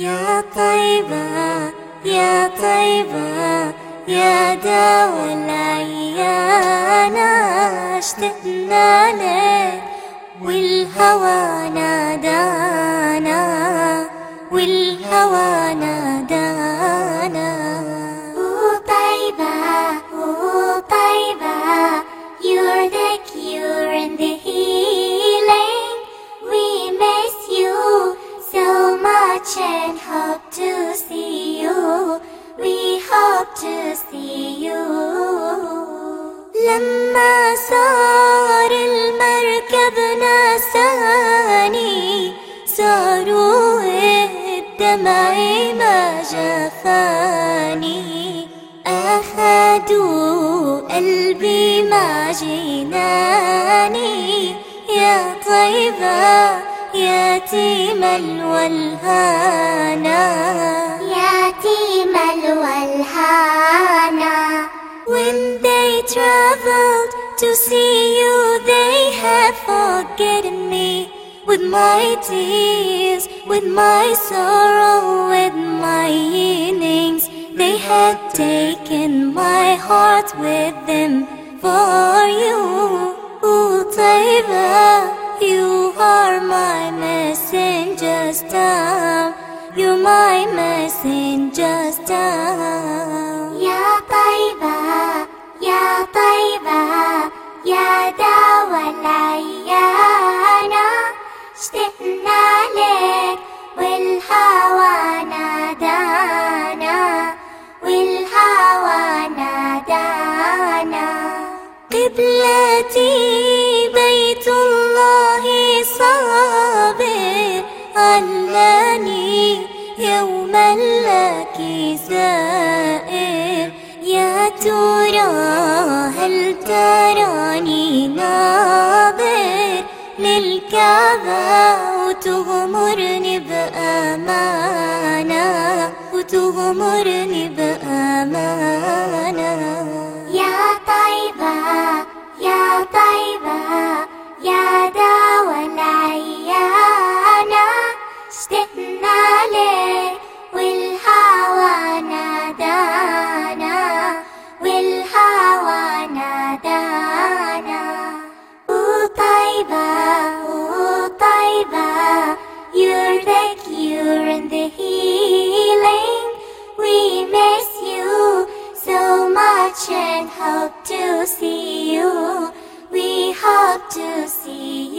يا طيبة يا طيبة يا دوا العيان اشتقنا لك much and hope to see you. We hope to see you. لما صار المركب نساني صاروا الدمع ما جفاني. أخذوا قلبي ما جناني. يا طيبة يتيم الولهانا يتيم الولهانا When they traveled to see you, they had forgotten me. With my tears, with my sorrow, with my yearnings, they had taken my heart with them. For you, Down. You're my messenger's down. يا طيبة يا طيبة يا دوا العيانة اشتقنا لك والهوى نادانا والهوى نادانا قبلتي لك زائر يا ترى هل تراني ناظر للكعبة وتغمرني بأمانة وتغمرني بأمانة؟ You're the cure and the healing We miss you so much and hope to see you. We hope to see you.